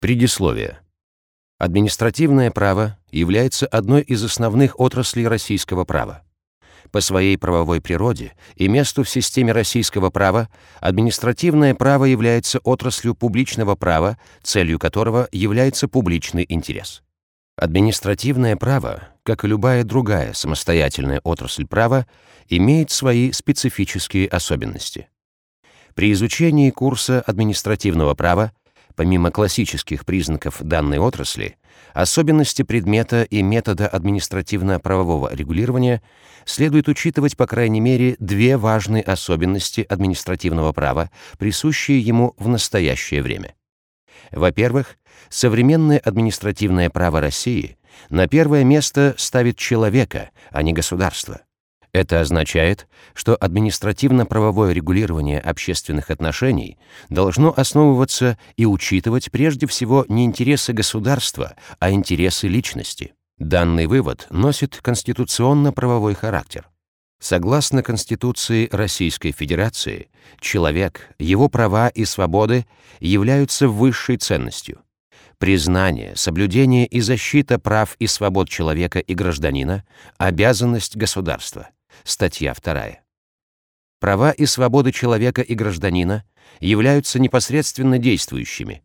Предисловие. Административное право является одной из основных отраслей российского права. По своей правовой природе и месту в системе российского права административное право является отраслью публичного права, целью которого является публичный интерес. Административное право, как и любая другая самостоятельная отрасль права, имеет свои специфические особенности. При изучении курса административного права Помимо классических признаков данной отрасли, особенности предмета и метода административно-правового регулирования следует учитывать по крайней мере две важные особенности административного права, присущие ему в настоящее время. Во-первых, современное административное право России на первое место ставит человека, а не государство. Это означает, что административно-правовое регулирование общественных отношений должно основываться и учитывать прежде всего не интересы государства, а интересы личности. Данный вывод носит конституционно-правовой характер. Согласно Конституции Российской Федерации, человек, его права и свободы являются высшей ценностью. Признание, соблюдение и защита прав и свобод человека и гражданина – обязанность государства – Статья 2. Права и свободы человека и гражданина являются непосредственно действующими.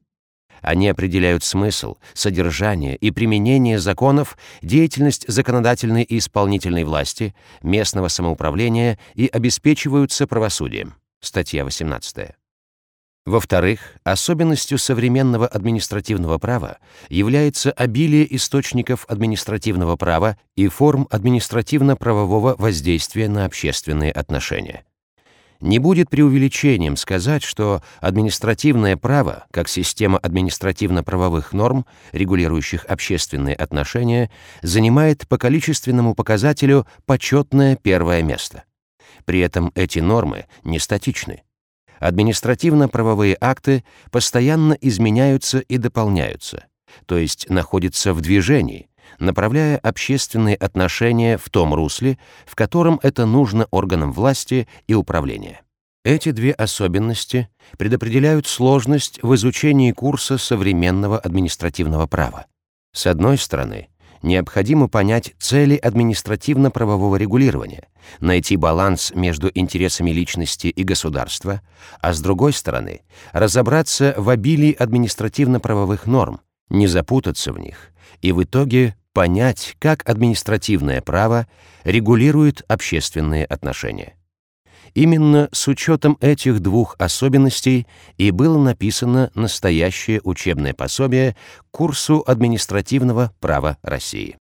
Они определяют смысл, содержание и применение законов, деятельность законодательной и исполнительной власти, местного самоуправления и обеспечиваются правосудием. Статья 18. Во-вторых, особенностью современного административного права является обилие источников административного права и форм административно-правового воздействия на общественные отношения. Не будет преувеличением сказать, что административное право, как система административно-правовых норм, регулирующих общественные отношения, занимает по количественному показателю почетное первое место. При этом эти нормы не статичны. Административно-правовые акты постоянно изменяются и дополняются, то есть находятся в движении, направляя общественные отношения в том русле, в котором это нужно органам власти и управления. Эти две особенности предопределяют сложность в изучении курса современного административного права. С одной стороны, необходимо понять цели административно-правового регулирования, найти баланс между интересами личности и государства, а с другой стороны, разобраться в обилии административно-правовых норм, не запутаться в них и в итоге понять, как административное право регулирует общественные отношения. Именно с учетом этих двух особенностей и было написано настоящее учебное пособие курсу административного права России.